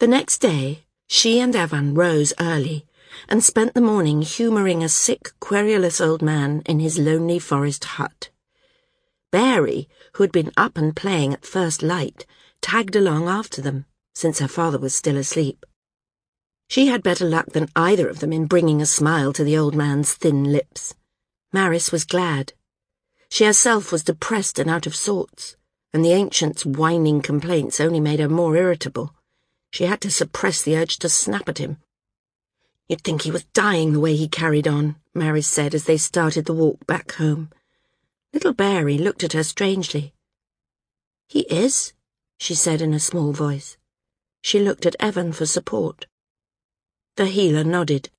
The next day, she and Evan rose early and spent the morning humouring a sick, querulous old man in his lonely forest hut. Bari, who had been up and playing at first light, tagged along after them, since her father was still asleep. She had better luck than either of them in bringing a smile to the old man's thin lips. Maris was glad. She herself was depressed and out of sorts, and the ancient's whining complaints only made her more irritable. She had to suppress the urge to snap at him. You'd think he was dying the way he carried on, Maris said as they started the walk back home. Little Bari looked at her strangely. He is, she said in a small voice. She looked at Evan for support. The healer nodded.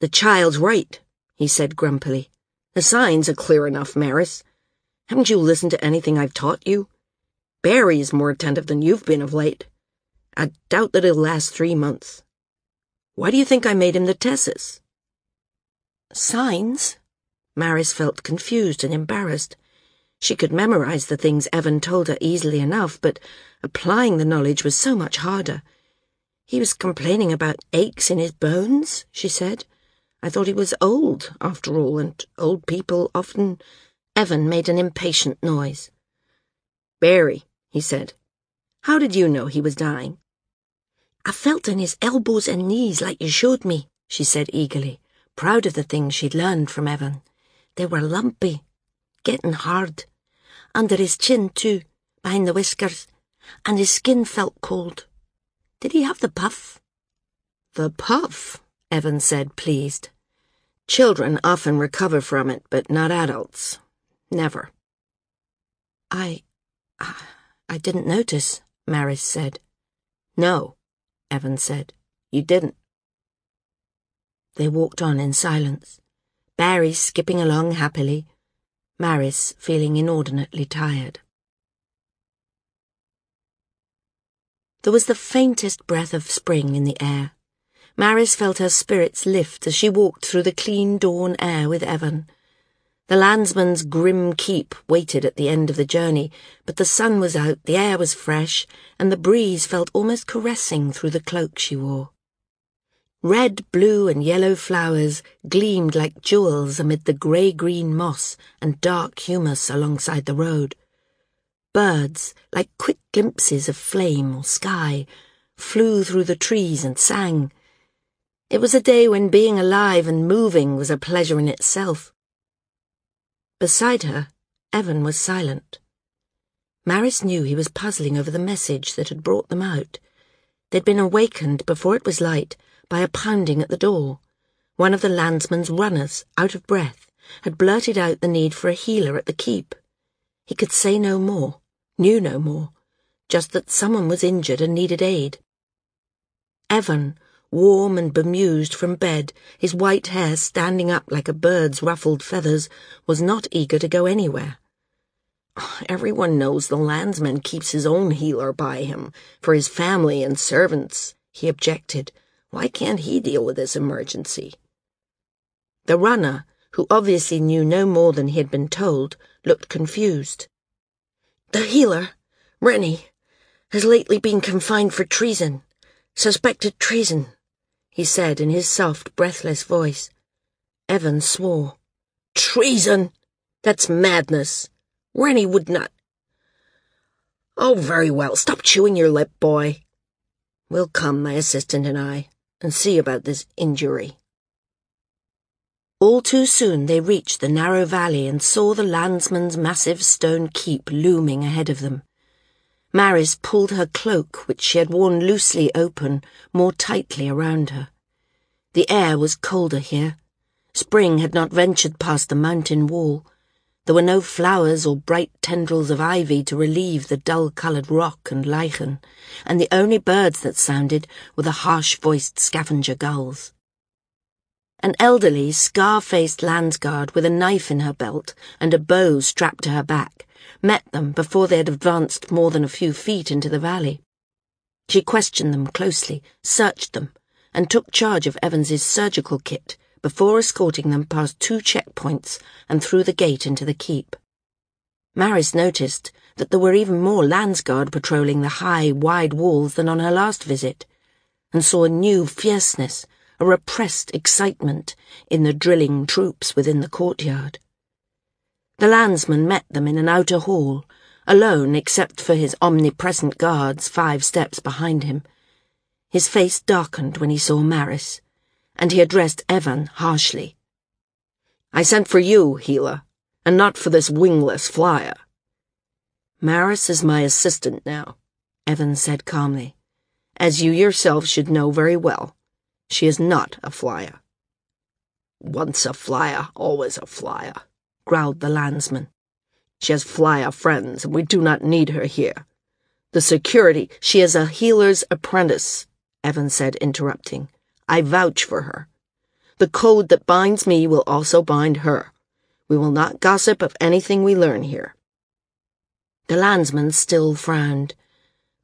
The child's right, he said grumpily. The signs are clear enough, Maris. Haven't you listened to anything I've taught you? Bari is more attentive than you've been of late. I doubt that it'll last three months. Why do you think I made him the Tessus? Signs? Maris felt confused and embarrassed. She could memorize the things Evan told her easily enough, but applying the knowledge was so much harder. He was complaining about aches in his bones, she said. I thought he was old, after all, and old people often. Evan made an impatient noise. Bari, he said, how did you know he was dying? I felt in his elbows and knees like you showed me, she said eagerly, proud of the things she'd learned from Evan. They were lumpy, getting hard. Under his chin, too, behind the whiskers, and his skin felt cold. Did he have the puff? The puff, Evan said, pleased. Children often recover from it, but not adults. Never. I. I didn't notice, Maris said. No, Evan said. You didn't. They walked on in silence, Bari skipping along happily, Maris feeling inordinately tired. There was the faintest breath of spring in the air. Maris felt her spirits lift as she walked through the clean dawn air with Evan. The landsman's grim keep waited at the end of the journey, but the sun was out, the air was fresh, and the breeze felt almost caressing through the cloak she wore. Red, blue, and yellow flowers gleamed like jewels amid the grey-green moss and dark humus alongside the road. Birds, like quick glimpses of flame or sky, flew through the trees and sang. It was a day when being alive and moving was a pleasure in itself. Beside her, Evan was silent. Maris knew he was puzzling over the message that had brought them out. They'd been awakened before it was light by a pounding at the door. One of the landsman's runners, out of breath, had blurted out the need for a healer at the keep. He could say no more, knew no more, just that someone was injured and needed aid. Evan, warm and bemused from bed, his white hair standing up like a bird's ruffled feathers, was not eager to go anywhere. Everyone knows the landsman keeps his own healer by him, for his family and servants, he objected. Why can't he deal with this emergency? The runner, who obviously knew no more than he had been told, looked confused. The healer, Rennie, has lately been confined for treason, suspected treason he said in his soft, breathless voice. Evan swore. Treason! That's madness. Rennie would not. Oh, very well. Stop chewing your lip, boy. We'll come, my assistant and I, and see about this injury. All too soon they reached the narrow valley and saw the landsman's massive stone keep looming ahead of them. Maris pulled her cloak, which she had worn loosely open, more tightly around her. The air was colder here. Spring had not ventured past the mountain wall. There were no flowers or bright tendrils of ivy to relieve the dull-coloured rock and lichen, and the only birds that sounded were the harsh-voiced scavenger gulls. An elderly, scar-faced landsguard with a knife in her belt and a bow strapped to her back met them before they had advanced more than a few feet into the valley. She questioned them closely, searched them, and took charge of Evans's surgical kit before escorting them past two checkpoints and through the gate into the keep. Maris noticed that there were even more Landsguard patrolling the high, wide walls than on her last visit, and saw a new fierceness, a repressed excitement in the drilling troops within the courtyard. The landsman met them in an outer hall, alone except for his omnipresent guards five steps behind him. His face darkened when he saw Maris, and he addressed Evan harshly. I sent for you, healer, and not for this wingless flyer. Maris is my assistant now, Evan said calmly. As you yourself should know very well, she is not a flyer. Once a flyer, always a flyer, growled the landsman. She has flyer friends, and we do not need her here. The security, she is a healer's apprentice, Evan said, interrupting. I vouch for her. The code that binds me will also bind her. We will not gossip of anything we learn here. The landsman still frowned.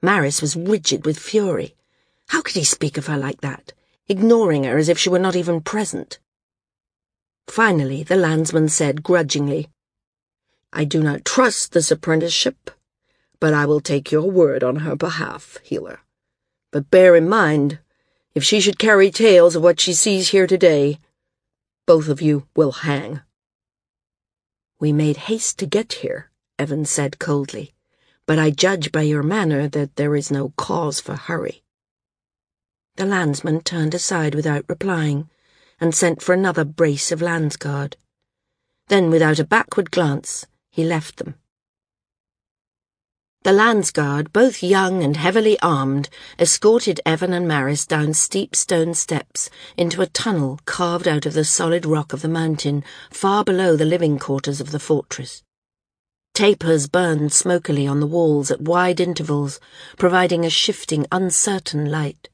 Maris was rigid with fury. How could he speak of her like that, ignoring her as if she were not even present? Finally, the landsman said grudgingly, I do not trust this apprenticeship, but I will take your word on her behalf, healer. But bear in mind, if she should carry tales of what she sees here today, both of you will hang. We made haste to get here, Evan said coldly, but I judge by your manner that there is no cause for hurry. The landsman turned aside without replying, and sent for another brace of landsguard. Then, without a backward glance, he left them. The Landsguard, both young and heavily armed, escorted Evan and Maris down steep stone steps into a tunnel carved out of the solid rock of the mountain far below the living quarters of the fortress. Tapers burned smokily on the walls at wide intervals, providing a shifting, uncertain light.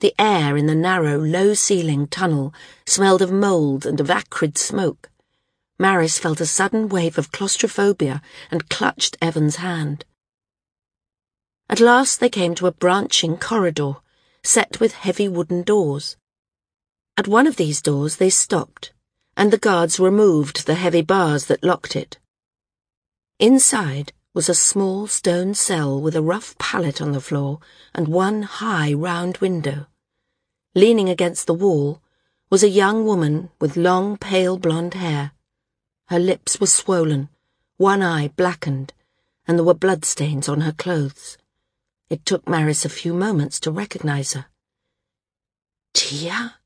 The air in the narrow, low-ceilinged tunnel smelled of mould and of acrid smoke. Maris felt a sudden wave of claustrophobia and clutched Evan's hand. At last they came to a branching corridor, set with heavy wooden doors. At one of these doors they stopped, and the guards removed the heavy bars that locked it. Inside was a small stone cell with a rough pallet on the floor and one high round window. Leaning against the wall was a young woman with long pale blonde hair. Her lips were swollen, one eye blackened, and there were bloodstains on her clothes. It took Maris a few moments to recognize her. Tya?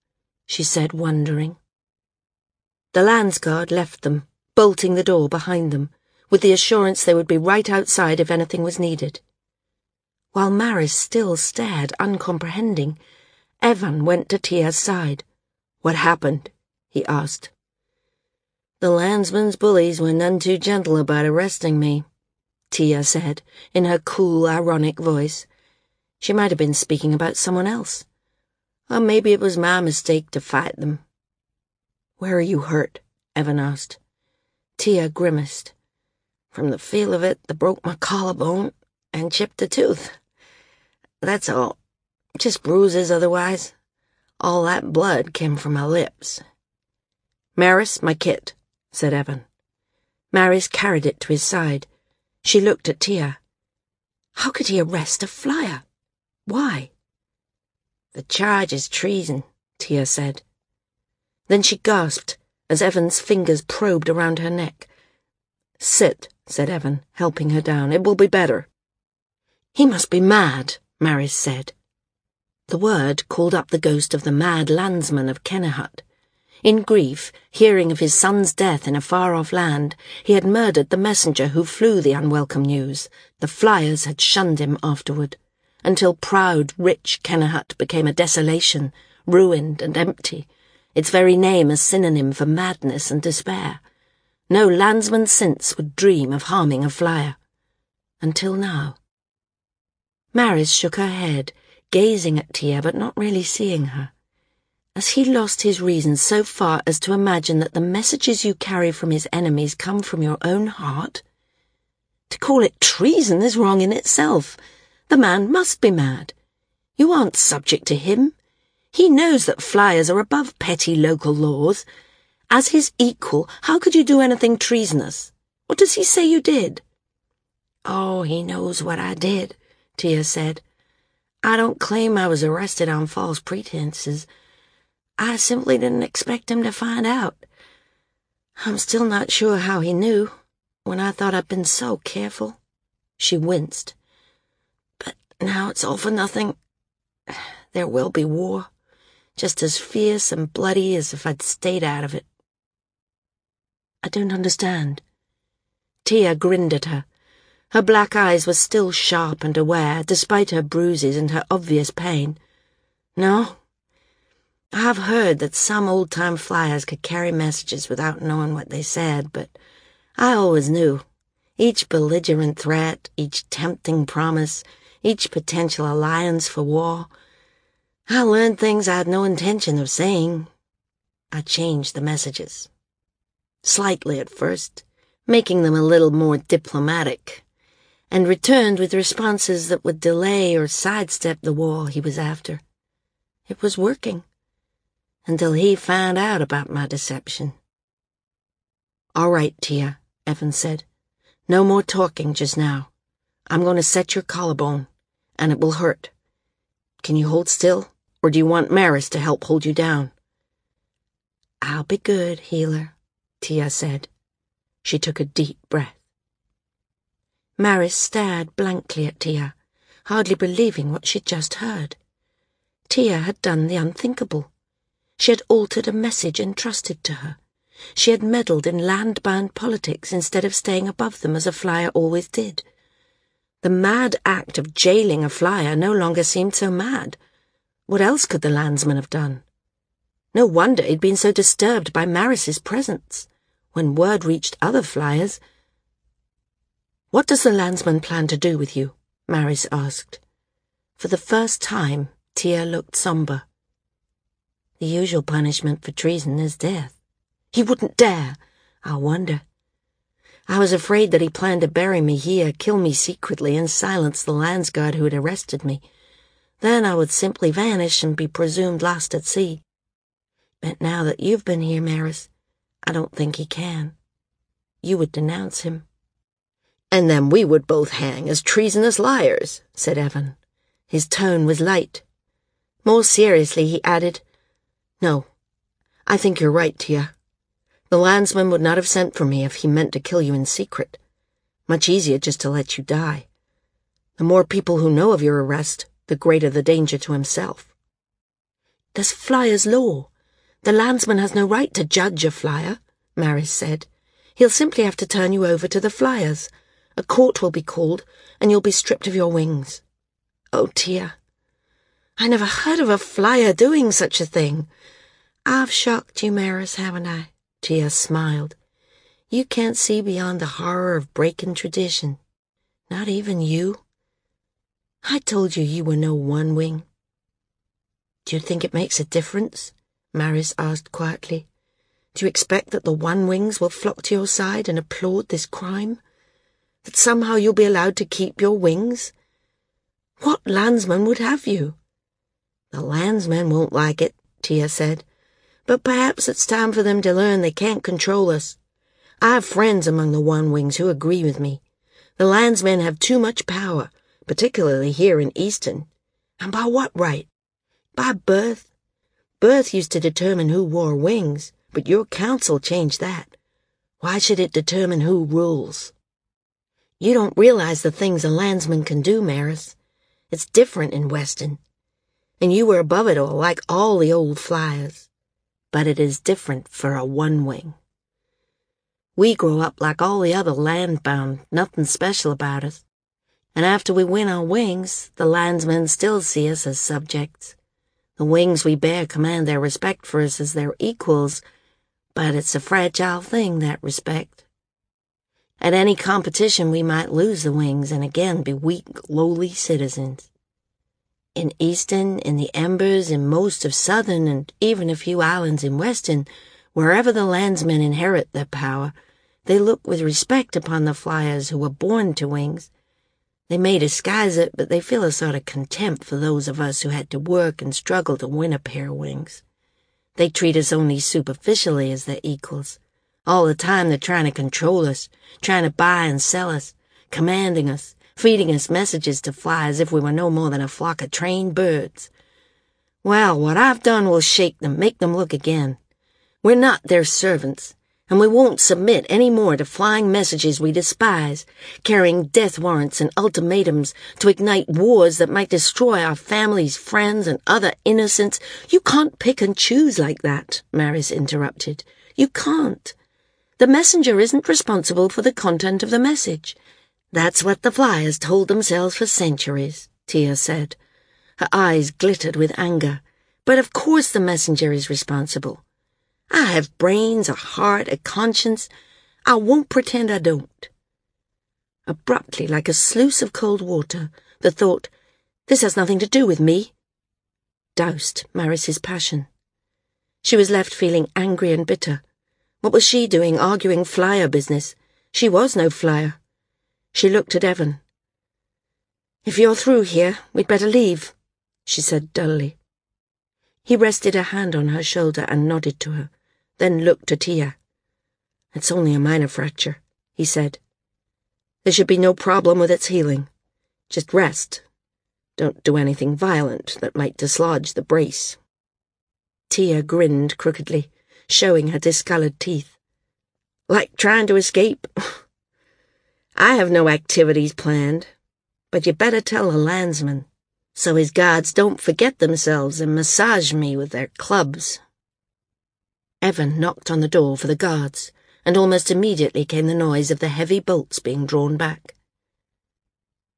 she said, wondering. The landsguard left them, bolting the door behind them, with the assurance they would be right outside if anything was needed. While Maris still stared, uncomprehending, Evan went to Tya's side. What happened? he asked. The landsman's bullies were none too gentle about arresting me, Tya said, in her cool, ironic voice. She might have been speaking about someone else. Or maybe it was my mistake to fight them. Where are you hurt? Evan asked. Tya grimaced. From the feel of it, they broke my collarbone and chipped a tooth. That's all. Just bruises otherwise. All that blood came from my lips. Maris, my kit said Evan. Maris carried it to his side. She looked at Tya. How could he arrest a flyer? Why? The charge is treason, Tya said. Then she gasped as Evan's fingers probed around her neck. Sit, said Evan, helping her down. It will be better. He must be mad, Maris said. The word called up the ghost of the mad landsman of Kennehut. In grief, hearing of his son's death in a far-off land, he had murdered the messenger who flew the unwelcome news. The flyers had shunned him afterward, until proud, rich Kennehut became a desolation, ruined and empty, its very name a synonym for madness and despair. No landsman since would dream of harming a flyer. Until now. Maris shook her head, gazing at Tya but not really seeing her. Has he lost his reason so far as to imagine that the messages you carry from his enemies come from your own heart? To call it treason is wrong in itself. The man must be mad. You aren't subject to him. He knows that flyers are above petty local laws. As his equal, how could you do anything treasonous? What does he say you did? Oh, he knows what I did, Tya said. I don't claim I was arrested on false pretenses. I simply didn't expect him to find out. I'm still not sure how he knew, when I thought I'd been so careful. She winced. But now it's all for nothing. There will be war, just as fierce and bloody as if I'd stayed out of it. I don't understand. Tya grinned at her. Her black eyes were still sharp and aware, despite her bruises and her obvious pain. No, I've heard that some old-time flyers could carry messages without knowing what they said, but I always knew. Each belligerent threat, each tempting promise, each potential alliance for war. I learned things I had no intention of saying. I changed the messages. Slightly at first, making them a little more diplomatic and returned with responses that would delay or sidestep the war he was after. It was working, until he found out about my deception. All right, Tya, Evan said. No more talking just now. I'm going to set your collarbone, and it will hurt. Can you hold still, or do you want Maris to help hold you down? I'll be good, healer, Tya said. She took a deep breath. Maris stared blankly at Tya, hardly believing what she'd just heard. Tya had done the unthinkable. She had altered a message entrusted to her. She had meddled in land-bound politics instead of staying above them as a flyer always did. The mad act of jailing a flyer no longer seemed so mad. What else could the landsman have done? No wonder he'd been so disturbed by Maris's presence. When word reached other flyers, what does the landsman plan to do with you? Maris asked. For the first time, Tya looked somber. The usual punishment for treason is death. He wouldn't dare. I wonder. I was afraid that he planned to bury me here, kill me secretly, and silence the landsguard who had arrested me. Then I would simply vanish and be presumed lost at sea. But now that you've been here, Maris, I don't think he can. You would denounce him. And then we would both hang as treasonous liars, said Evan. His tone was light. More seriously, he added, No, I think you're right, Tya. The landsman would not have sent for me if he meant to kill you in secret. Much easier just to let you die. The more people who know of your arrest, the greater the danger to himself. There's flyer's law. The landsman has no right to judge a flyer, Maris said. He'll simply have to turn you over to the flyers. A court will be called, and you'll be stripped of your wings. Oh, Tya, I never heard of a flyer doing such a thing. I've shocked you, Maris, haven't I? Tya smiled. You can't see beyond the horror of breaking tradition. Not even you. I told you you were no one wing. Do you think it makes a difference? Maris asked quietly. Do you expect that the one wings will flock to your side and applaud this crime? that somehow you'll be allowed to keep your wings? What landsman would have you? The landsmen won't like it, Tya said, but perhaps it's time for them to learn they can't control us. I have friends among the One Wings who agree with me. The landsmen have too much power, particularly here in Eastern. And by what right? By birth? Birth used to determine who wore wings, but your council changed that. Why should it determine who rules? You don't realize the things a landsman can do, Maris. It's different in Western. And you were above it all, like all the old flyers. But it is different for a one-wing. We grow up like all the other landbound, nothing special about us. And after we win our wings, the landsmen still see us as subjects. The wings we bear command their respect for us as their equals, but it's a fragile thing, that respect. At any competition, we might lose the wings and again be weak, lowly citizens. In Eastern, in the Embers, in most of Southern, and even a few islands in Western, wherever the landsmen inherit their power, they look with respect upon the flyers who were born to wings. They may disguise it, but they feel a sort of contempt for those of us who had to work and struggle to win a pair of wings. They treat us only superficially as their equals. All the time they're trying to control us, trying to buy and sell us, commanding us, feeding us messages to fly as if we were no more than a flock of trained birds. Well, what I've done will shake them, make them look again. We're not their servants, and we won't submit any more to flying messages we despise, carrying death warrants and ultimatums to ignite wars that might destroy our families, friends, and other innocents. You can't pick and choose like that, Maris interrupted. You can't. The messenger isn't responsible for the content of the message. That's what the flyers told themselves for centuries, Tia said. Her eyes glittered with anger. But of course the messenger is responsible. I have brains, a heart, a conscience. I won't pretend I don't. Abruptly, like a sluice of cold water, the thought, this has nothing to do with me, doused Maris's passion. She was left feeling angry and bitter. What was she doing arguing flyer business? She was no flyer. She looked at Evan. If you're through here, we'd better leave, she said dully. He rested a hand on her shoulder and nodded to her then looked at Tya. It's only a minor fracture, he said. There should be no problem with its healing. Just rest. Don't do anything violent that might dislodge the brace. Tya grinned crookedly, showing her discolored teeth. Like trying to escape? I have no activities planned, but you better tell a landsman, so his guards don't forget themselves and massage me with their clubs. Evan knocked on the door for the guards, and almost immediately came the noise of the heavy bolts being drawn back.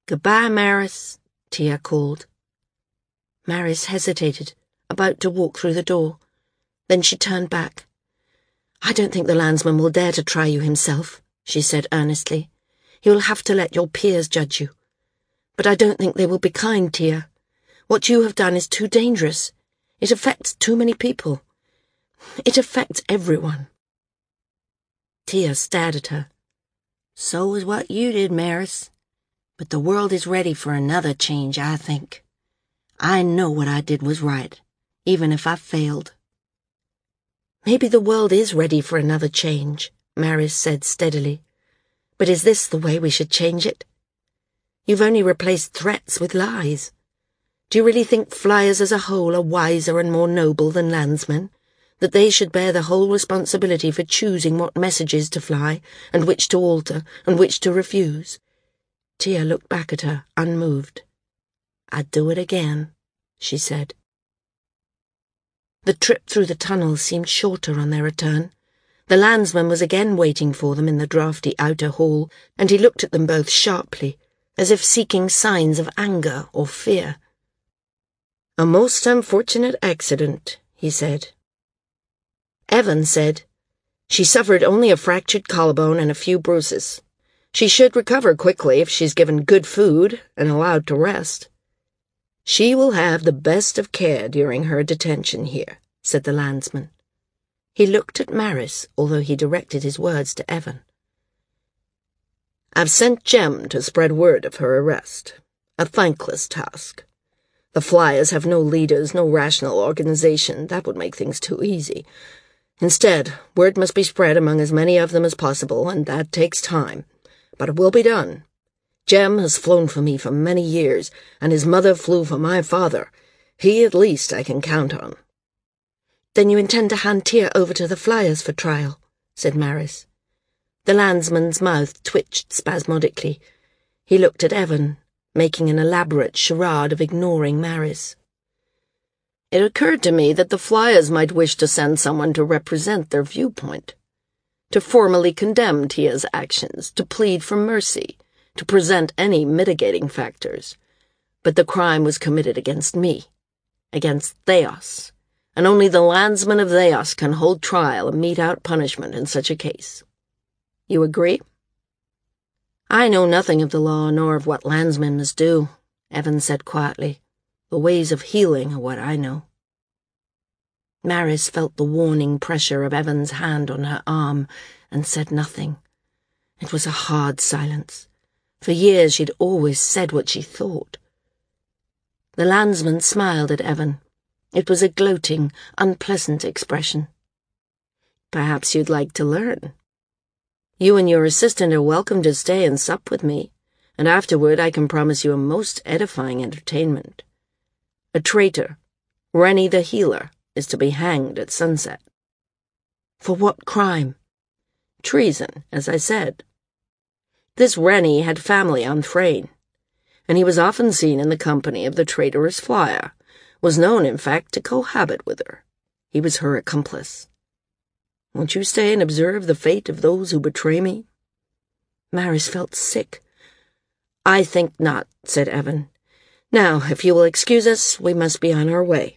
Goodbye, Maris, Tya called. Maris hesitated, about to walk through the door. Then she turned back. I don't think the landsman will dare to try you himself, she said earnestly. He will have to let your peers judge you. But I don't think they will be kind, Tya. What you have done is too dangerous. It affects too many people. It affects everyone. Tya stared at her. So is what you did, Maris. But the world is ready for another change, I think. I know what I did was right, even if I failed. Maybe the world is ready for another change, Maris said steadily. But is this the way we should change it? You've only replaced threats with lies. Do you really think flyers as a whole are wiser and more noble than landsmen? That they should bear the whole responsibility for choosing what messages to fly, and which to alter, and which to refuse. Tya looked back at her, unmoved. I'd do it again, she said. The trip through the tunnel seemed shorter on their return. The landsman was again waiting for them in the draughty outer hall, and he looked at them both sharply, as if seeking signs of anger or fear. A most unfortunate accident, he said, Evan said, She suffered only a fractured collarbone and a few bruises. She should recover quickly if she's given good food and allowed to rest. She will have the best of care during her detention here, said the landsman. He looked at Maris, although he directed his words to Evan. I've sent Jem to spread word of her arrest. A thankless task. The Flyers have no leaders, no rational organization. That would make things too easy. Instead, word must be spread among as many of them as possible, and that takes time. But it will be done. Jem has flown for me for many years, and his mother flew for my father. He, at least, I can count on. Then you intend to hand Tya over to the flyers for trial, said Maris. The landsman's mouth twitched spasmodically. He looked at Evan, making an elaborate charade of ignoring Maris. It occurred to me that the Flyers might wish to send someone to represent their viewpoint, to formally condemn Tya's actions, to plead for mercy, to present any mitigating factors. But the crime was committed against me, against Thayos, and only the landsmen of Thayos can hold trial and mete out punishment in such a case. You agree? I know nothing of the law nor of what landsmen must do, Evan said quietly. The ways of healing are what I know. Maris felt the warning pressure of Evan's hand on her arm and said nothing. It was a hard silence. For years she'd always said what she thought. The landsman smiled at Evan. It was a gloating, unpleasant expression. Perhaps you'd like to learn. You and your assistant are welcome to stay and sup with me. and afterward I can promise you a most edifying entertainment. A traitor, Rennie the Healer, is to be hanged at sunset. For what crime? Treason, as I said. This Rennie had family on Thrane, and he was often seen in the company of the traitorous Flyer, was known, in fact, to cohabit with her. He was her accomplice. Won't you stay and observe the fate of those who betray me? Maris felt sick. I think not, said Evan. Now, if you will excuse us, we must be on our way.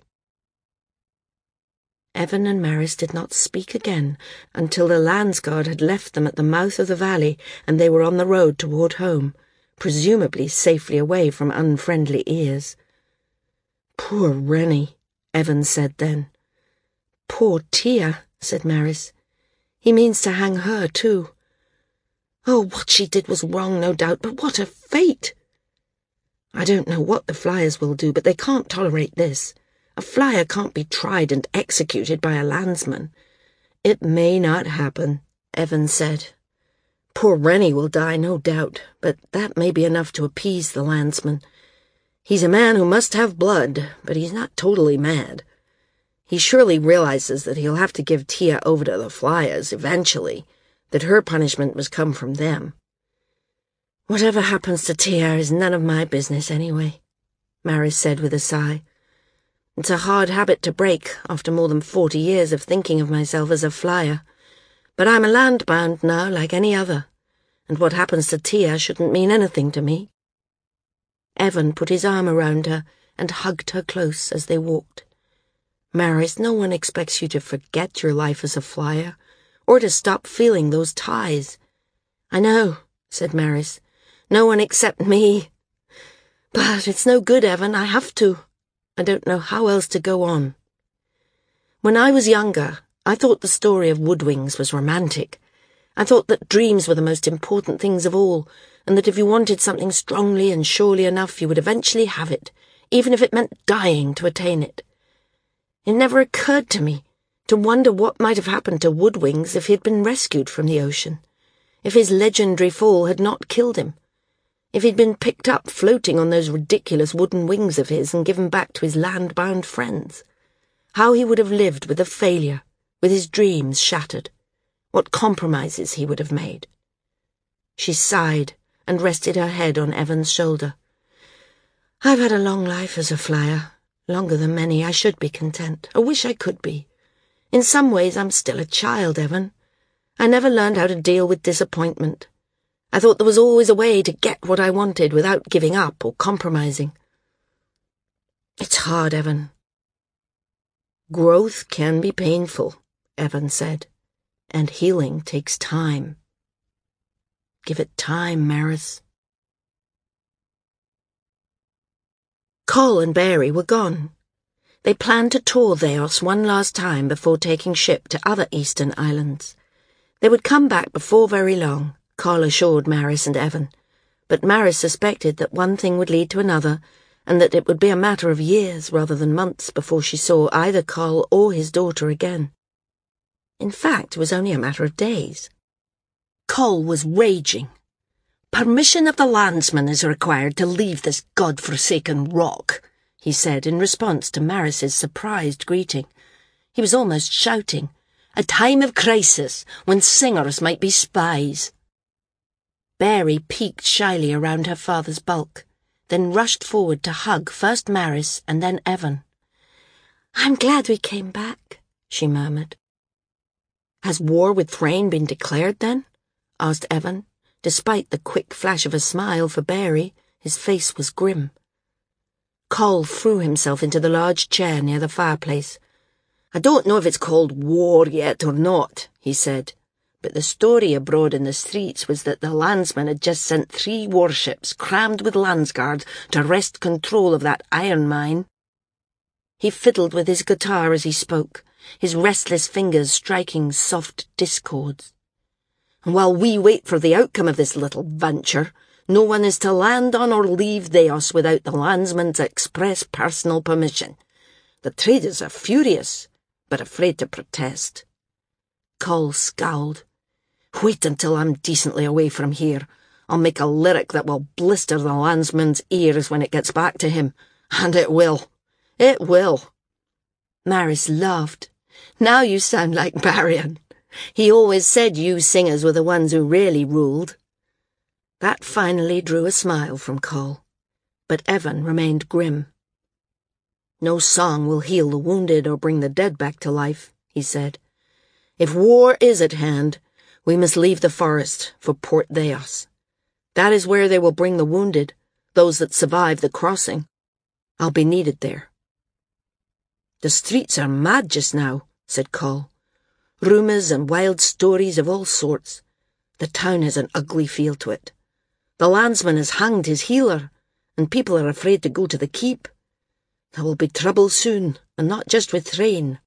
Evan and Maris did not speak again until the Landsguard had left them at the mouth of the valley and they were on the road toward home, presumably safely away from unfriendly ears. Poor Rennie, Evan said then. Poor Tya, said Maris. He means to hang her, too. Oh, what she did was wrong, no doubt, but what a fate! I don't know what the Flyers will do, but they can't tolerate this. A flyer can't be tried and executed by a landsman. It may not happen, Evan said. Poor Rennie will die, no doubt, but that may be enough to appease the landsman. He's a man who must have blood, but he's not totally mad. He surely realizes that he'll have to give Tya over to the Flyers eventually, that her punishment must come from them. Whatever happens to Tya is none of my business anyway, Maris said with a sigh. It's a hard habit to break after more than forty years of thinking of myself as a flyer. But I'm a landbound now, like any other, and what happens to Tya shouldn't mean anything to me. Evan put his arm around her and hugged her close as they walked. Maris, no one expects you to forget your life as a flyer, or to stop feeling those ties. I know, said Maris. No one except me. But it's no good, Evan. I have to. I don't know how else to go on. When I was younger, I thought the story of Woodwings was romantic. I thought that dreams were the most important things of all, and that if you wanted something strongly and surely enough, you would eventually have it, even if it meant dying to attain it. It never occurred to me to wonder what might have happened to Woodwings if he had been rescued from the ocean, if his legendary fall had not killed him if he'd been picked up floating on those ridiculous wooden wings of his and given back to his land-bound friends. How he would have lived with a failure, with his dreams shattered. What compromises he would have made. She sighed and rested her head on Evan's shoulder. I've had a long life as a flyer, longer than many. I should be content. I wish I could be. In some ways, I'm still a child, Evan. I never learned how to deal with disappointment. I thought there was always a way to get what I wanted without giving up or compromising. It's hard, Evan. Growth can be painful, Evan said, and healing takes time. Give it time, Maris. Coll and Bari were gone. They planned to tour Thayos one last time before taking ship to other eastern islands. They would come back before very long Coll assured Maris and Evan, but Maris suspected that one thing would lead to another, and that it would be a matter of years rather than months before she saw either Coll or his daughter again. In fact, it was only a matter of days. Coll was raging. Permission of the landsman is required to leave this god-forsaken rock, he said in response to Maris's surprised greeting. He was almost shouting. A time of crisis, when singers might be spies. Bari peeked shyly around her father's bulk, then rushed forward to hug first Maris and then Evan. I'm glad we came back, she murmured. Has war with Thrane been declared, then? asked Evan. Despite the quick flash of a smile for Bari, his face was grim. Coll threw himself into the large chair near the fireplace. I don't know if it's called war yet or not, he said, but the story abroad in the streets was that the landsman had just sent three warships crammed with landsguards to wrest control of that iron mine. He fiddled with his guitar as he spoke, his restless fingers striking soft discords. And while we wait for the outcome of this little venture, no one is to land on or leave Thayos without the landsman's express personal permission. The traders are furious, but afraid to protest. Coll scowled. Wait until I'm decently away from here. I'll make a lyric that will blister the landsman's ears when it gets back to him. And it will. It will. Maris laughed. Now you sound like Barrion. He always said you singers were the ones who really ruled. That finally drew a smile from Coll, but Evan remained grim. No song will heal the wounded or bring the dead back to life, he said. If war is at hand, we must leave the forest for Port Thayos. That is where they will bring the wounded, those that survive the crossing. I'll be needed there. The streets are mad just now, said Coll. Rumours and wild stories of all sorts. The town has an ugly feel to it. The landsman has hanged his healer, and people are afraid to go to the keep. There will be trouble soon, and not just with Thrane.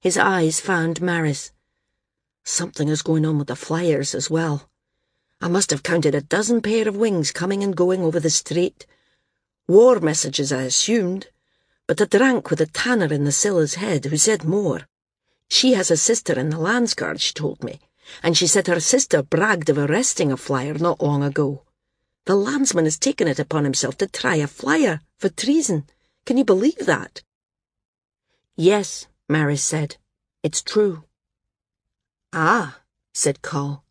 His eyes found Maris. Something is going on with the flyers as well. I must have counted a dozen pair of wings coming and going over the strait. War messages, I assumed, but I drank with a tanner in the Scylla's head who said more. She has a sister in the Landsguard, she told me, and she said her sister bragged of arresting a flyer not long ago. The landsman has taken it upon himself to try a flyer for treason. Can you believe that? Yes, Maris said. It's true. Ah, said Coll.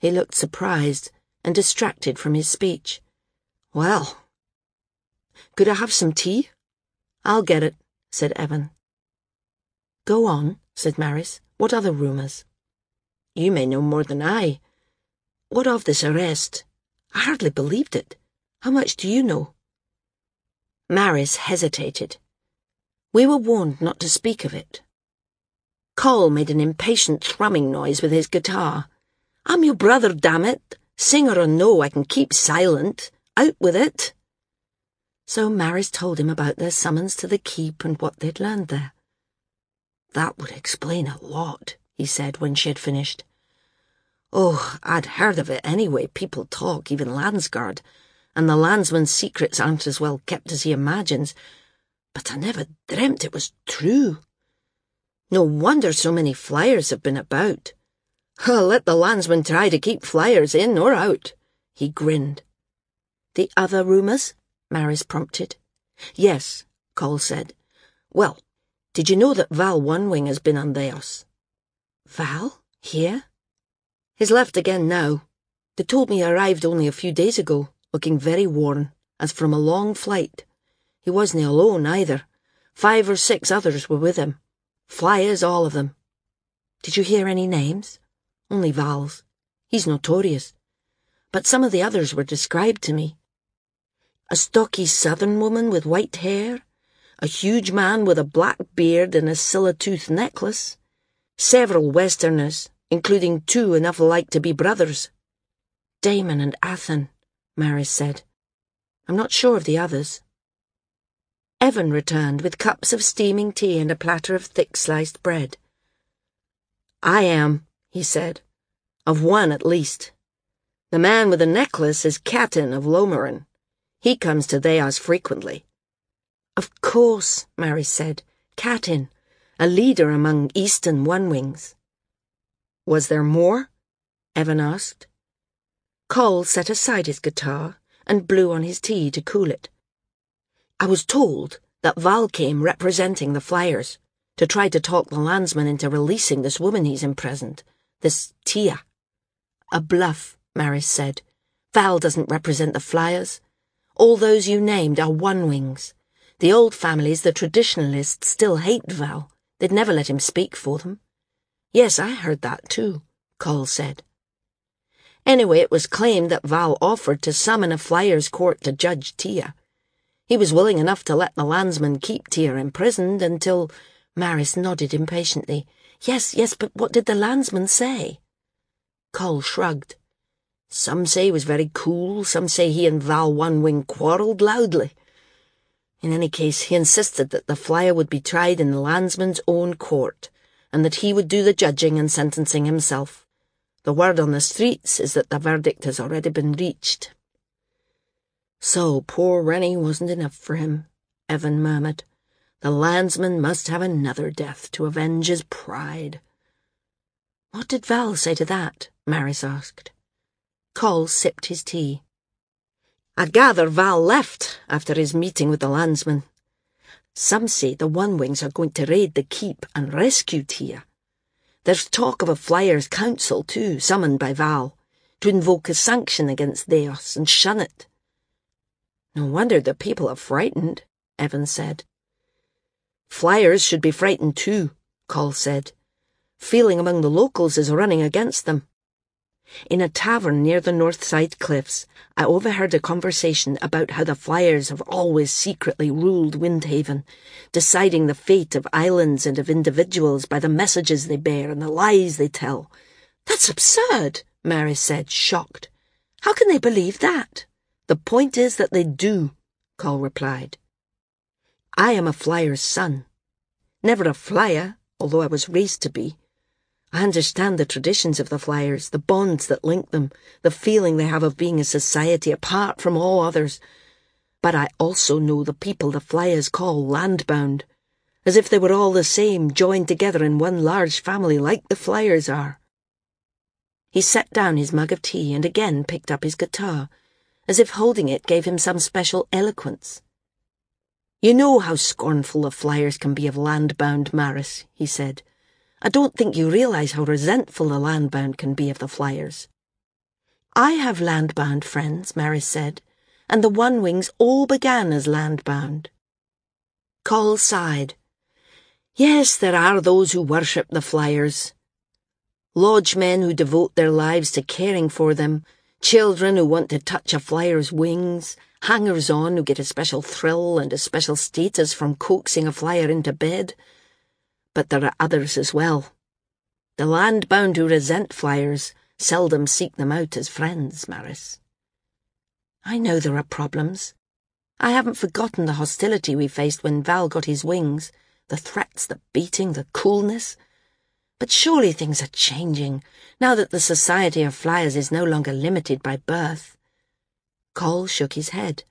He looked surprised and distracted from his speech. Well, could I have some tea? I'll get it, said Evan. Go on, said Maris. What other rumours? You may know more than I. What of this arrest? I hardly believed it. How much do you know? Maris hesitated. We were warned not to speak of it. Coll made an impatient thrumming noise with his guitar. I'm your brother, damn it. Singer or no, I can keep silent. Out with it. So Maris told him about their summons to the keep and what they'd learned there. That would explain a lot, he said when she had finished. Oh, I'd heard of it anyway. People talk, even Landsguard. And the landsman's secrets aren't as well kept as he imagines. But I never dreamt it was true. No wonder so many flyers have been about. I'll let the landsman try to keep flyers in or out. He grinned. The other rumours? Maris prompted. Yes, Coll said. Well, did you know that Val Onewing has been on Thayos? Val? Here? He's left again now. They told me he arrived only a few days ago, looking very worn, as from a long flight. He wasn't alone either. Five or six others were with him. Flyers, all of them. Did you hear any names? Only Val's. He's notorious. But some of the others were described to me. A stocky southern woman with white hair, a huge man with a black beard and a scylla-tooth necklace, several westerners, including two enough alike to be brothers. Damon and Athen, Maris said. I'm not sure of the others. Evan returned with cups of steaming tea and a platter of thick sliced bread. I am, he said. Of one at least. The man with the necklace is Catin of Lomarron. He comes to Thayos frequently. Of course, Maris said. Catin, a leader among Eastern One-Wings. Was there more? Evan asked. Coll set aside his guitar and blew on his tea to cool it. I was told that Val came representing the Flyers to try to talk the landsman into releasing this woman he's imprisoned, this Tya. A bluff, Maris said. Val doesn't represent the Flyers. All those you named are one-wings. The old families, the traditionalists, still hate Val. They'd never let him speak for them. Yes, I heard that too, Coll said. Anyway, it was claimed that Val offered to summon a Flyers court to judge Tya. He was willing enough to let the landsman keep Tya imprisoned until... Maris nodded impatiently. Yes, yes, but what did the landsman say? Coll shrugged. Some say he was very cool, some say he and Val Onewing quarrelled loudly. In any case, he insisted that the flyer would be tried in the landsman's own court, and that he would do the judging and sentencing himself. The word on the streets is that the verdict has already been reached. So poor Rennie wasn't enough for him, Evan murmured. The landsman must have another death to avenge his pride. What did Val say to that? Maris asked. Coll sipped his tea. I gather Val left after his meeting with the landsman. Some say the One Wings are going to raid the keep and rescue Tya. There's talk of a Flyers Council, too, summoned by Val, to invoke a sanction against Thayos and shun it. No wonder the people are frightened, Evan said. Flyers should be frightened too, Coll said. Feeling among the locals is running against them. In a tavern near the north side cliffs, I overheard a conversation about how the Flyers have always secretly ruled Windhaven, deciding the fate of islands and of individuals by the messages they bear and the lies they tell. That's absurd, Maris said, shocked. How can they believe that? The point is that they do, Coll replied. I am a Flyer's son. Never a Flyer, although I was raised to be. I understand the traditions of the Flyers, the bonds that link them, the feeling they have of being a society apart from all others. But I also know the people the Flyers call landbound, as if they were all the same, joined together in one large family like the Flyers are. He set down his mug of tea and again picked up his guitar, as if holding it gave him some special eloquence. You know how scornful the Flyers can be of landbound Maris, he said. I don't think you realize how resentful the landbound can be of the Flyers. I have landbound friends, Maris said, and the One Wings all began as landbound. Coll sighed. Yes, there are those who worship the Flyers. Lodge men who devote their lives to caring for them, children who want to touch a Flyer's wings, hangers-on who get a special thrill and a special status from coaxing a Flyer into bed, but there are others as well. The landbound who resent flyers seldom seek them out as friends, Maris. I know there are problems. I haven't forgotten the hostility we faced when Val got his wings, the threats, the beating, the coolness. But surely things are changing, now that the Society of Flyers is no longer limited by birth. Coll shook his head.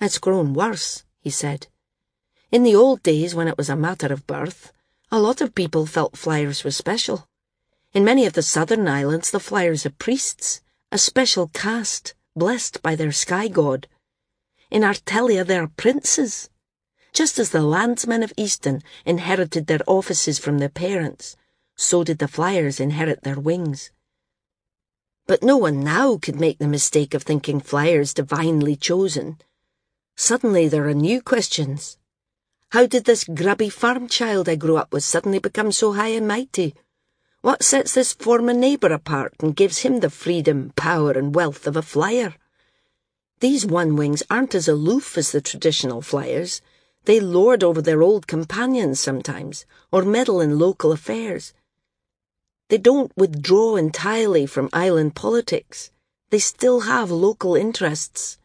It's grown worse, he said. In the old days, when it was a matter of birth, a lot of people felt flyers were special. In many of the southern islands, the flyers are priests, a special caste, blessed by their sky god. In Artelia, they are princes. Just as the landsmen of Eastern inherited their offices from their parents, so did the flyers inherit their wings. But no one now could make the mistake of thinking flyers divinely chosen. Suddenly there are new questions. How did this grubby farm child I grew up with suddenly become so high and mighty? What sets this former neighbour apart and gives him the freedom, power, and wealth of a flyer? These one wings aren't as aloof as the traditional flyers. They lord over their old companions sometimes, or meddle in local affairs. They don't withdraw entirely from island politics. They still have local interests.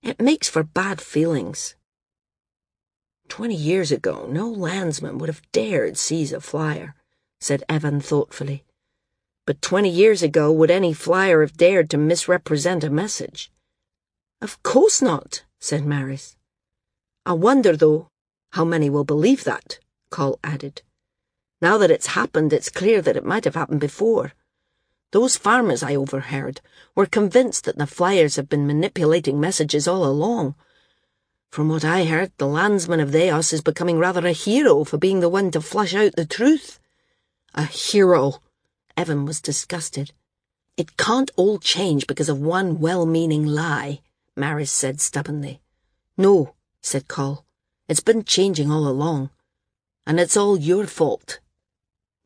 It makes for bad feelings. Twenty years ago, no landsman would have dared seize a flyer, said Evan thoughtfully. But twenty years ago, would any flyer have dared to misrepresent a message? Of course not, said Maris. I wonder, though, how many will believe that, Coll added. Now that it's happened, it's clear that it might have happened before. Those farmers I overheard were convinced that the flyers have been manipulating messages all along, from what I heard, the landsman of Thayos is becoming rather a hero for being the one to flush out the truth. A hero! Evan was disgusted. It can't all change because of one well-meaning lie, Maris said stubbornly. No, said Coll. It's been changing all along. And it's all your fault.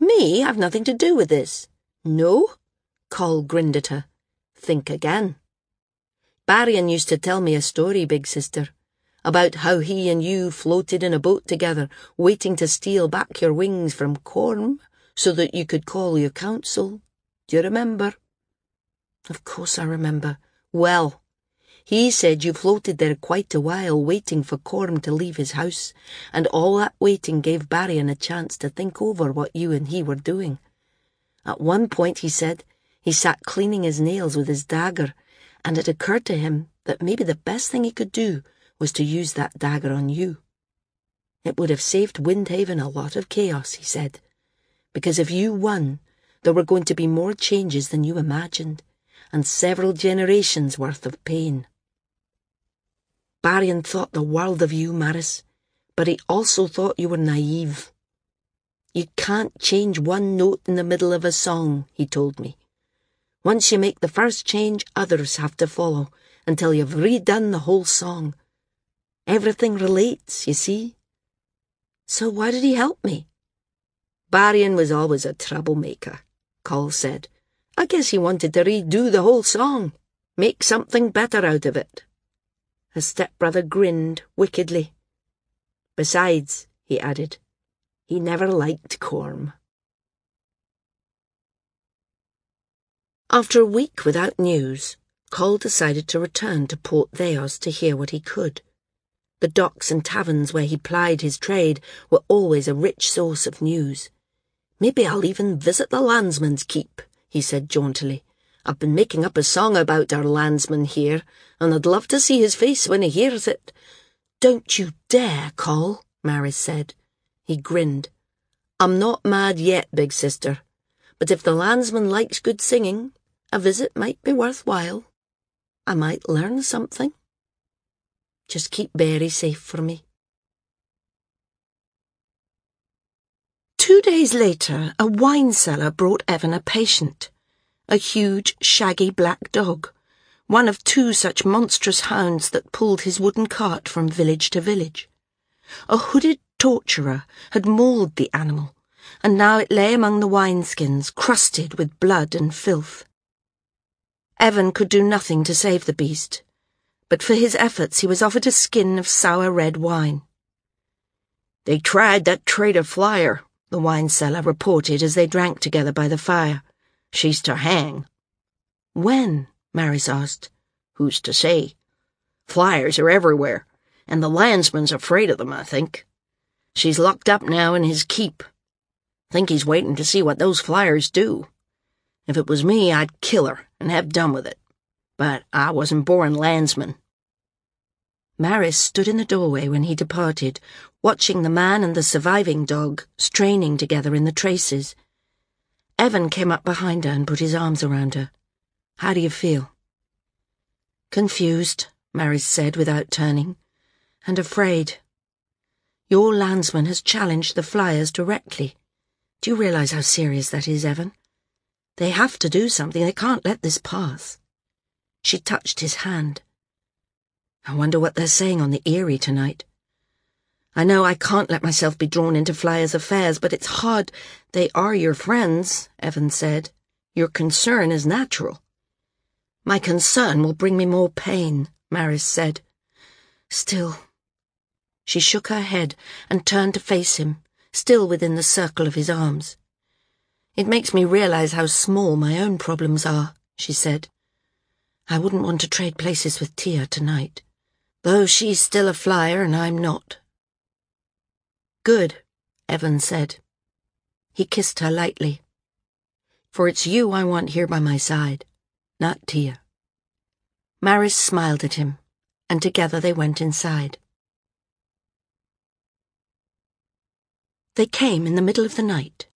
Me? I've nothing to do with this. No? Coll grinned at her. Think again. Barrion used to tell me a story, big sister about how he and you floated in a boat together, waiting to steal back your wings from Corm so that you could call your council. Do you remember? Of course I remember. Well, he said you floated there quite a while waiting for Corm to leave his house, and all that waiting gave Barrion a chance to think over what you and he were doing. At one point, he said, he sat cleaning his nails with his dagger, and it occurred to him that maybe the best thing he could do was to use that dagger on you. It would have saved Windhaven a lot of chaos, he said, because if you won, there were going to be more changes than you imagined, and several generations' worth of pain. Barrion thought the world of you, Maris, but he also thought you were naive. You can't change one note in the middle of a song, he told me. Once you make the first change, others have to follow until you've redone the whole song. Everything relates, you see. So why did he help me? Barrion was always a troublemaker, Coll said. I guess he wanted to redo the whole song, make something better out of it. His stepbrother grinned wickedly. Besides, he added, he never liked Corm. After a week without news, Coll decided to return to Port Thayos to hear what he could. The docks and taverns where he plied his trade were always a rich source of news. Maybe I'll even visit the landsman's keep, he said jauntily. I've been making up a song about our landsman here, and I'd love to see his face when he hears it. Don't you dare, Coll, Maris said. He grinned. I'm not mad yet, big sister, but if the landsman likes good singing, a visit might be worthwhile. I might learn something. Just keep Bari safe for me. Two days later, a wine cellar brought Evan a patient. A huge, shaggy black dog. One of two such monstrous hounds that pulled his wooden cart from village to village. A hooded torturer had mauled the animal, and now it lay among the wineskins, crusted with blood and filth. Evan could do nothing to save the beast, but for his efforts he was offered a skin of sour red wine. They tried that traitor Flyer, the wine seller reported as they drank together by the fire. She's to hang. When? Maris asked. Who's to say? Flyers are everywhere, and the landsman's afraid of them, I think. She's locked up now in his keep. Think he's waiting to see what those flyers do. If it was me, I'd kill her and have done with it. But I wasn't born landsman. Maris stood in the doorway when he departed, watching the man and the surviving dog straining together in the traces. Evan came up behind her and put his arms around her. How do you feel? Confused, Maris said without turning, and afraid. Your landsman has challenged the flyers directly. Do you realize how serious that is, Evan? They have to do something. They can't let this pass. She touched his hand. I wonder what they're saying on the Eyrie tonight. I know I can't let myself be drawn into Flyer's affairs, but it's hard. They are your friends, Evan said. Your concern is natural. My concern will bring me more pain, Maris said. Still. She shook her head and turned to face him, still within the circle of his arms. It makes me realize how small my own problems are, she said. I wouldn't want to trade places with Tya tonight, though she's still a flyer and I'm not. Good, Evan said. He kissed her lightly. For it's you I want here by my side, not Tya. Maris smiled at him, and together they went inside. They came in the middle of the night.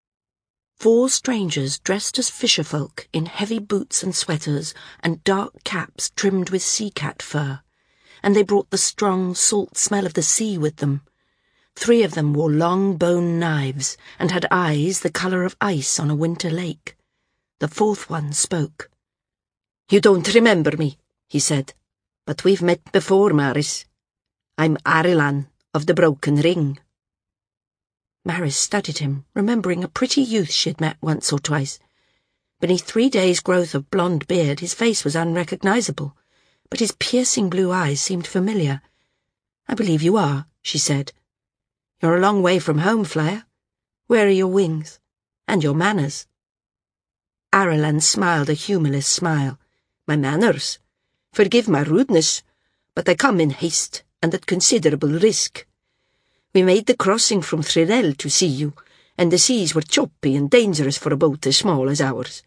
Four strangers dressed as fisherfolk in heavy boots and sweaters and dark caps trimmed with sea cat fur, and they brought the strong, salt smell of the sea with them. Three of them wore long bone knives and had eyes the colour of ice on a winter lake. The fourth one spoke. You don't remember me, he said, but we've met before, Maris. I'm Arilan of the Broken Ring. Maris studied him, remembering a pretty youth she'd met once or twice. Beneath three days' growth of blond beard, his face was unrecognizable, but his piercing blue eyes seemed familiar. I believe you are, she said. You're a long way from home, Flyer. Where are your wings? And your manners? Arilan smiled a humorless smile. My manners? Forgive my rudeness, but I come in haste and at considerable risk. We made the crossing from Thrinell to see you, and the seas were choppy and dangerous for a boat as small as ours.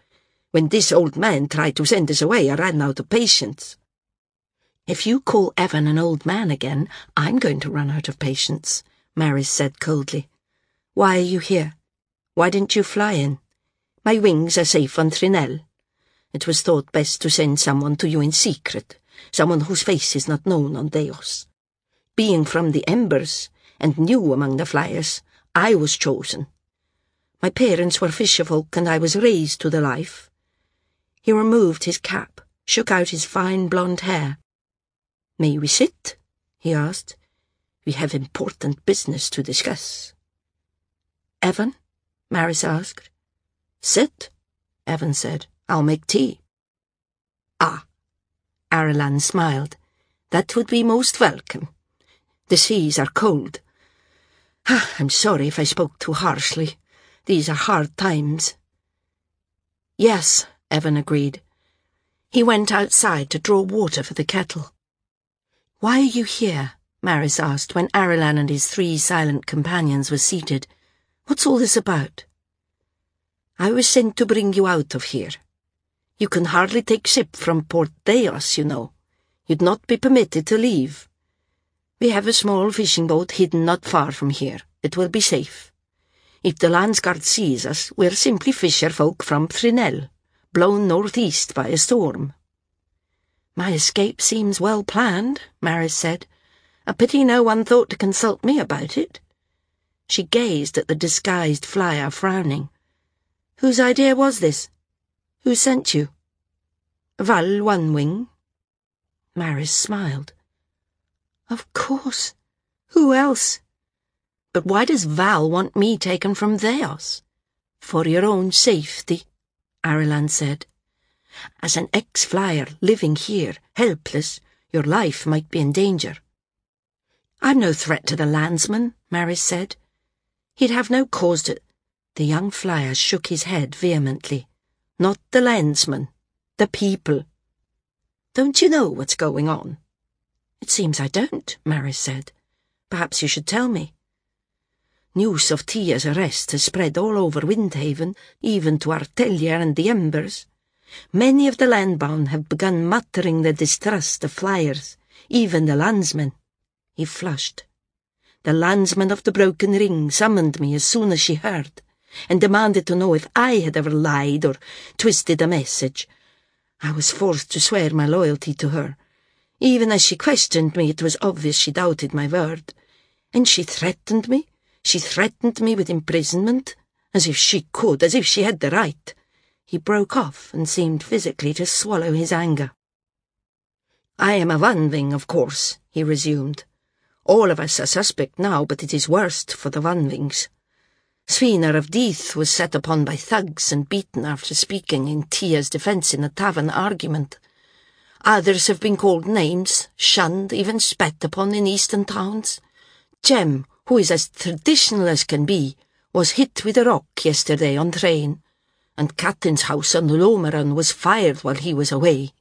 When this old man tried to send us away, I ran out of patience. If you call Evan an old man again, I'm going to run out of patience, Maris said coldly. Why are you here? Why didn't you fly in? My wings are safe on Thrinell. It was thought best to send someone to you in secret, someone whose face is not known on Thayos. Being from the embers and new among the flyers, I was chosen. My parents were fisherfolk and I was raised to the life. He removed his cap, shook out his fine blonde hair. May we sit? he asked. We have important business to discuss. Evan? Maris asked. Sit, Evan said. I'll make tea. Ah, Aralan smiled. That would be most welcome. The seas are cold. Ah, I'm sorry if I spoke too harshly. These are hard times. Yes, Evan agreed. He went outside to draw water for the kettle. Why are you here? Maris asked when Aralan and his three silent companions were seated. What's all this about? I was sent to bring you out of here. You can hardly take ship from Port Thayos, you know. You'd not be permitted to leave. We have a small fishing boat hidden not far from here. It will be safe. If the Landsguard sees us, we're simply fisher folk from Frinell, blown northeast by a storm. My escape seems well planned, Maris said. A pity no one thought to consult me about it. She gazed at the disguised flyer, frowning. Whose idea was this? Who sent you? Val One Wing? Maris smiled. Of course. Who else? But why does Val want me taken from Thayos? For your own safety, Aralan said. As an ex-flyer living here, helpless, your life might be in danger. I'm no threat to the landsman, Maris said. He'd have no cause to... The young flyer shook his head vehemently. Not the landsman. The people. Don't you know what's going on? It seems I don't, Maris said. Perhaps you should tell me. News of Tya's arrest has spread all over Windhaven, even to Artelia and the Embers. Many of the landbound have begun muttering their distrust of flyers, even the landsmen. He flushed. The landsman of the Broken Ring summoned me as soon as she heard, and demanded to know if I had ever lied or twisted a message. I was forced to swear my loyalty to her. Even as she questioned me, it was obvious she doubted my word. And she threatened me. She threatened me with imprisonment, as if she could, as if she had the right. He broke off and seemed physically to swallow his anger. I am a One Wing, of course, he resumed. All of us are suspect now, but it is worst for the One Wings. Svinar of Deeth was set upon by thugs and beaten after speaking in Tya's defence in a tavern argument. Others have been called names, shunned, even spat upon in eastern towns. Jem, who is as traditional as can be, was hit with a rock yesterday on Thrane, and Catin's house on Lomeran was fired while he was away.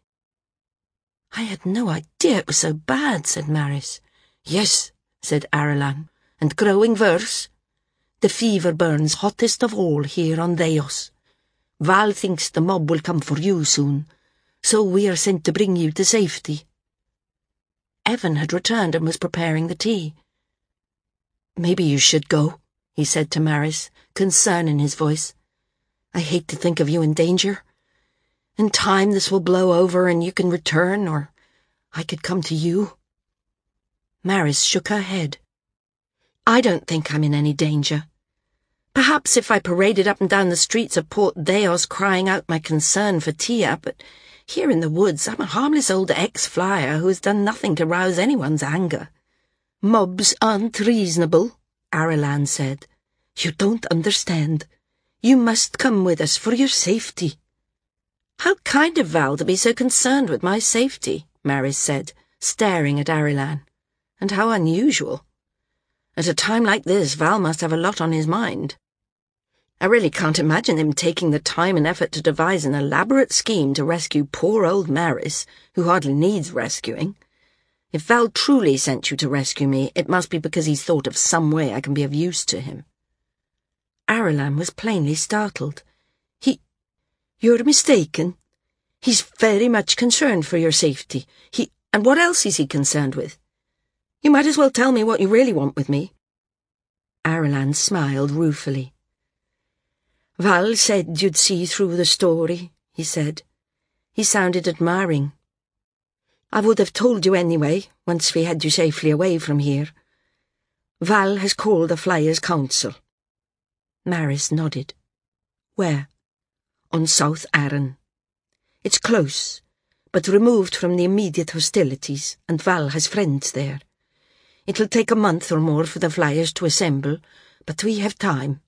I had no idea it was so bad, said Maris. Yes, said Aralan, and growing worse. The fever burns hottest of all here on Thayos. Val thinks the mob will come for you soon, so we are sent to bring you to safety. Evan had returned and was preparing the tea. Maybe you should go, he said to Maris, concern in his voice. I hate to think of you in danger. In time this will blow over and you can return, or I could come to you. Maris shook her head. I don't think I'm in any danger. Perhaps if I paraded up and down the streets of Port Thayos crying out my concern for Tya, but here in the woods I'm a harmless old ex-flyer who has done nothing to rouse anyone's anger. Mobs aren't reasonable, Aralan said. You don't understand. You must come with us for your safety. How kind of Val to be so concerned with my safety, Maris said, staring at Aralan and how unusual. At a time like this, Val must have a lot on his mind. I really can't imagine him taking the time and effort to devise an elaborate scheme to rescue poor old Maris, who hardly needs rescuing. If Val truly sent you to rescue me, it must be because he's thought of some way I can be of use to him. Aralan was plainly startled. He... You're mistaken. He's very much concerned for your safety. He... And what else is he concerned with? You might as well tell me what you really want with me. Aralan smiled ruefully. Val said you'd see through the story, he said. He sounded admiring. I would have told you anyway, once we had you safely away from here. Val has called the Flyers' Council. Maris nodded. Where? On South Arran. It's close, but removed from the immediate hostilities, and Val has friends there. It'll take a month or more for the Flyers to assemble, but we have time.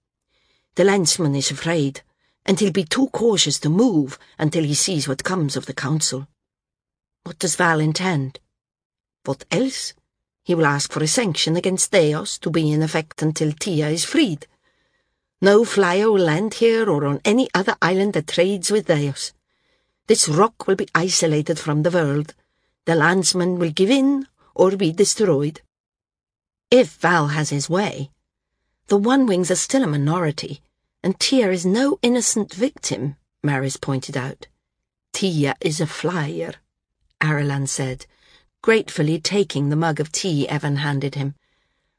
The landsman is afraid, and he'll be too cautious to move until he sees what comes of the council. What does Val intend? What else? He will ask for a sanction against Thayos to be in effect until Tya is freed. No flyer will land here or on any other island that trades with Thayos. This rock will be isolated from the world. The landsman will give in or be destroyed. If Val has his way. The One Wings are still a minority, and Tya is no innocent victim, Maris pointed out. Tya is a flyer. Aralan said, gratefully taking the mug of tea Evan handed him.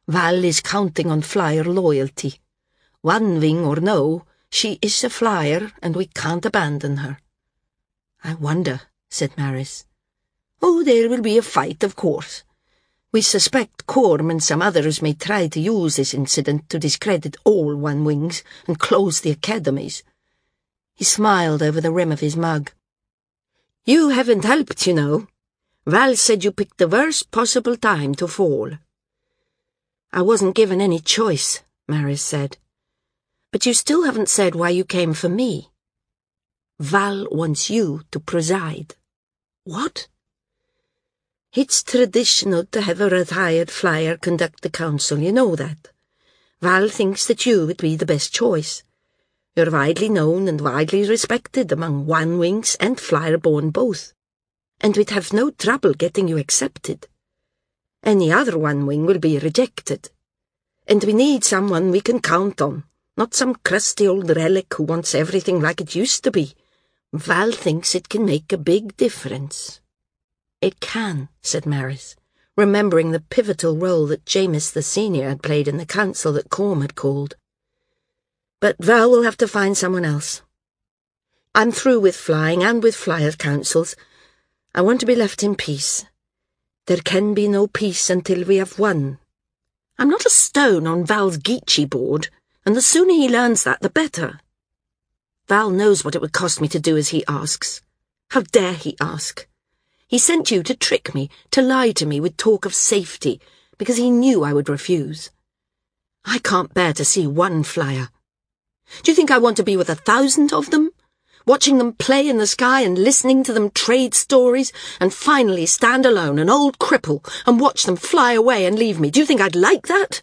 Val is counting on flyer loyalty. One wing or no, she is a flyer, and we can't abandon her. I wonder, said Maris. Oh, there will be a fight, of course. We suspect Corm and some others may try to use this incident to discredit all One Wings and close the academies. He smiled over the rim of his mug. You haven't helped, you know. Val said you picked the worst possible time to fall. I wasn't given any choice, Maris said. But you still haven't said why you came for me. Val wants you to preside. What? It's traditional to have a retired flyer conduct the council, you know that. Val thinks that you would be the best choice. You're widely known and widely respected among One Wings and Flyer-born both, and we'd have no trouble getting you accepted. Any other One Wing will be rejected, and we need someone we can count on, not some crusty old relic who wants everything like it used to be. Val thinks it can make a big difference. It can, said Maris, remembering the pivotal role that Jameis the Senior had played in the council that Corm had called. But Val will have to find someone else. I'm through with flying and with flyer councils. I want to be left in peace. There can be no peace until we have won. I'm not a stone on Val's Geechee board, and the sooner he learns that, the better. Val knows what it would cost me to do as he asks. How dare he ask? He sent you to trick me, to lie to me with talk of safety, because he knew I would refuse. I can't bear to see one flyer. Do you think I want to be with a thousand of them? Watching them play in the sky and listening to them trade stories, and finally stand alone, an old cripple, and watch them fly away and leave me. Do you think I'd like that?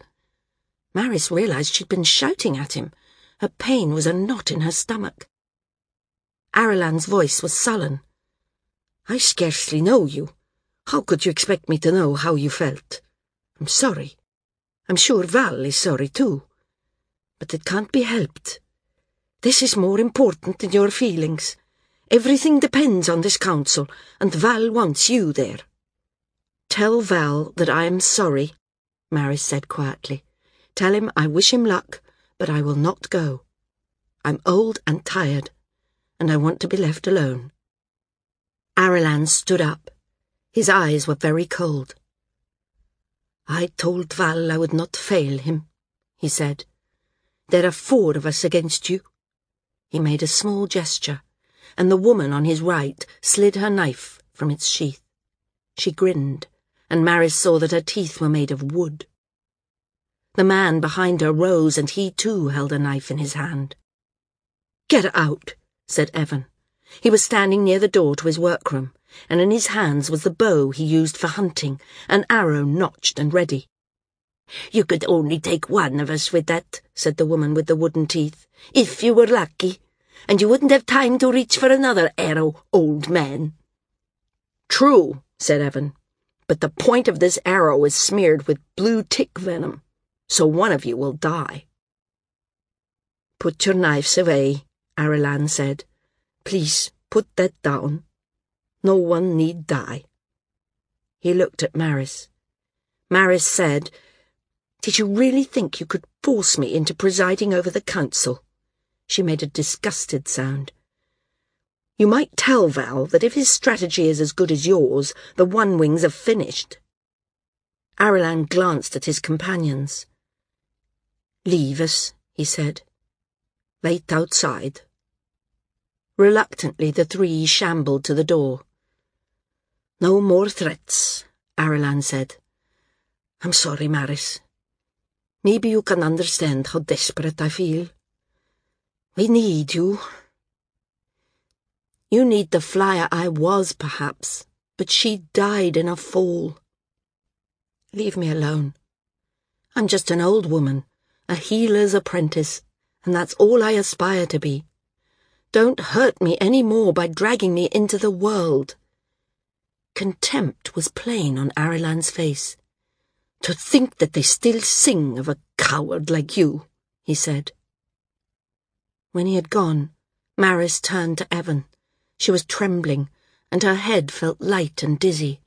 Maris realized she'd been shouting at him. Her pain was a knot in her stomach. Aralan's voice was sullen. I scarcely know you. How could you expect me to know how you felt? I'm sorry. I'm sure Val is sorry too but it can't be helped. This is more important than your feelings. Everything depends on this council, and Val wants you there. Tell Val that I am sorry, Maris said quietly. Tell him I wish him luck, but I will not go. I'm old and tired, and I want to be left alone. Aralan stood up. His eyes were very cold. I told Val I would not fail him, he said. There are four of us against you. He made a small gesture, and the woman on his right slid her knife from its sheath. She grinned, and Maris saw that her teeth were made of wood. The man behind her rose, and he too held a knife in his hand. Get out, said Evan. He was standing near the door to his workroom, and in his hands was the bow he used for hunting, an arrow notched and ready. You could only take one of us with that, said the woman with the wooden teeth, if you were lucky, and you wouldn't have time to reach for another arrow, old man. True, said Evan, but the point of this arrow is smeared with blue tick venom, so one of you will die. Put your knives away, Aralan said. Please, put that down. No one need die. He looked at Maris. Maris said did you really think you could force me into presiding over the council? She made a disgusted sound. You might tell Val that if his strategy is as good as yours, the One Wings are finished. Aralan glanced at his companions. Leave us, he said. Wait outside. Reluctantly, the three shambled to the door. No more threats, Aralan said. I'm sorry, Maris. Maybe you can understand how desperate I feel. We need you. You need the flyer I was, perhaps, but she died in a fall. Leave me alone. I'm just an old woman, a healer's apprentice, and that's all I aspire to be. Don't hurt me any more by dragging me into the world. Contempt was plain on Aralan's face. To think that they still sing of a coward like you, he said. When he had gone, Maris turned to Evan. She was trembling, and her head felt light and dizzy.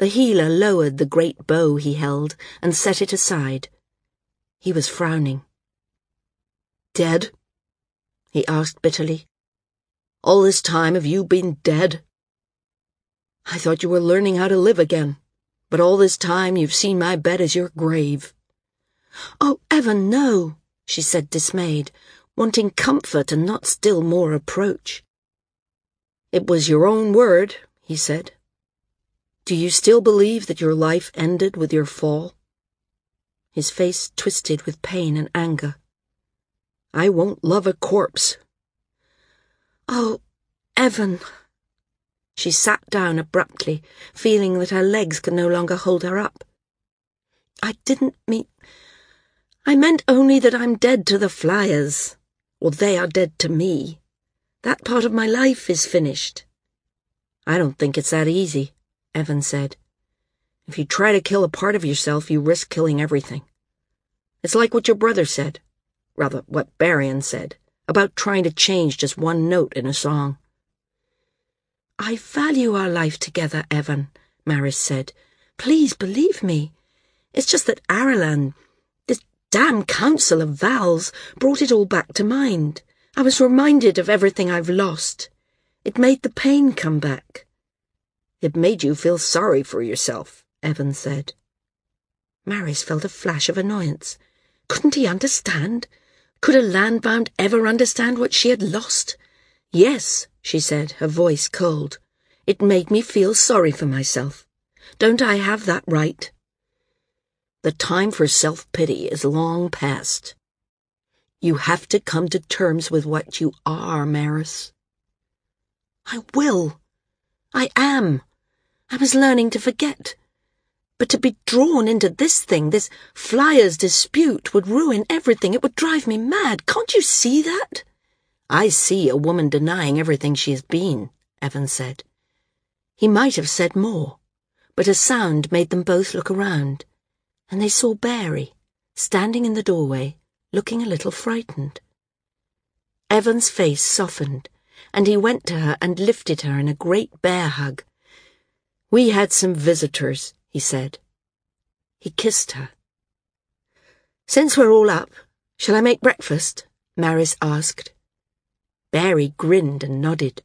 The healer lowered the great bow he held and set it aside. He was frowning. Dead? He asked bitterly. All this time have you been dead? I thought you were learning how to live again, but all this time you've seen my bed as your grave. Oh, Evan, no, she said dismayed, wanting comfort and not still more approach. It was your own word, he said. Do you still believe that your life ended with your fall? His face twisted with pain and anger. I won't love a corpse. Oh, Evan. She sat down abruptly, feeling that her legs could no longer hold her up. I didn't mean. I meant only that I'm dead to the flyers, or they are dead to me. That part of my life is finished. I don't think it's that easy, Evan said. If you try to kill a part of yourself, you risk killing everything. It's like what your brother said, rather, what Barrion said, about trying to change just one note in a song. I value our life together, Evan, Maris said. Please believe me. It's just that Aralan, this damn council of Val's, brought it all back to mind. I was reminded of everything I've lost. It made the pain come back. It made you feel sorry for yourself, Evan said. Maris felt a flash of annoyance. Couldn't he understand? Could a landbound ever understand what she had lost? Yes, she said, her voice cold. It made me feel sorry for myself. Don't I have that right? The time for self-pity is long past. You have to come to terms with what you are, Maris. I will. I am. I was learning to forget. But to be drawn into this thing, this flyer's dispute, would ruin everything. It would drive me mad. Can't you see that? I see a woman denying everything she has been, Evan said. He might have said more, but a sound made them both look around, and they saw Bari, standing in the doorway, looking a little frightened. Evan's face softened, and he went to her and lifted her in a great bear hug. We had some visitors, he said. He kissed her. Since we're all up, shall I make breakfast? Maris asked. Bari grinned and nodded.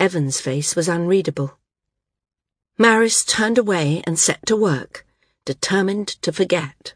Evan's face was unreadable. Maris turned away and set to work, determined to forget.